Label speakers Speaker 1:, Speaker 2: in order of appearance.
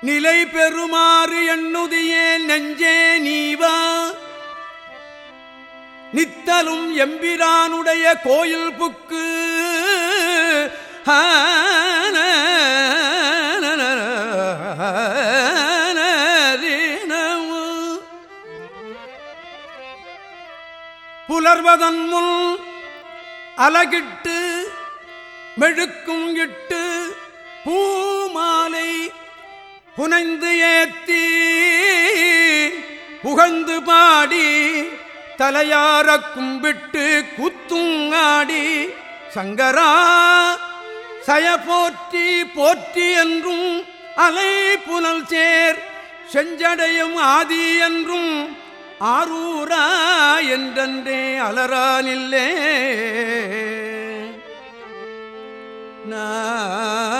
Speaker 1: நிலை பெறுமாறு எண்ணுதியே நெஞ்சே நீவா. நித்தலும் எம்பிரானுடைய கோயில் புக்கு. புலர்வதன் முன் அலகிட்டு மெழுக்கும் இட்டு புனைந்து ஏத்தி புகழ்ந்து பாடி தலையார கும்பிட்டு குத்துங்காடி சங்கரா சய போற்றி போற்றி என்றும் அலை புனல் சேர் செஞ்சடையும் ஆதி என்றும் ஆரூரா என்றே அலரானில்லே நான்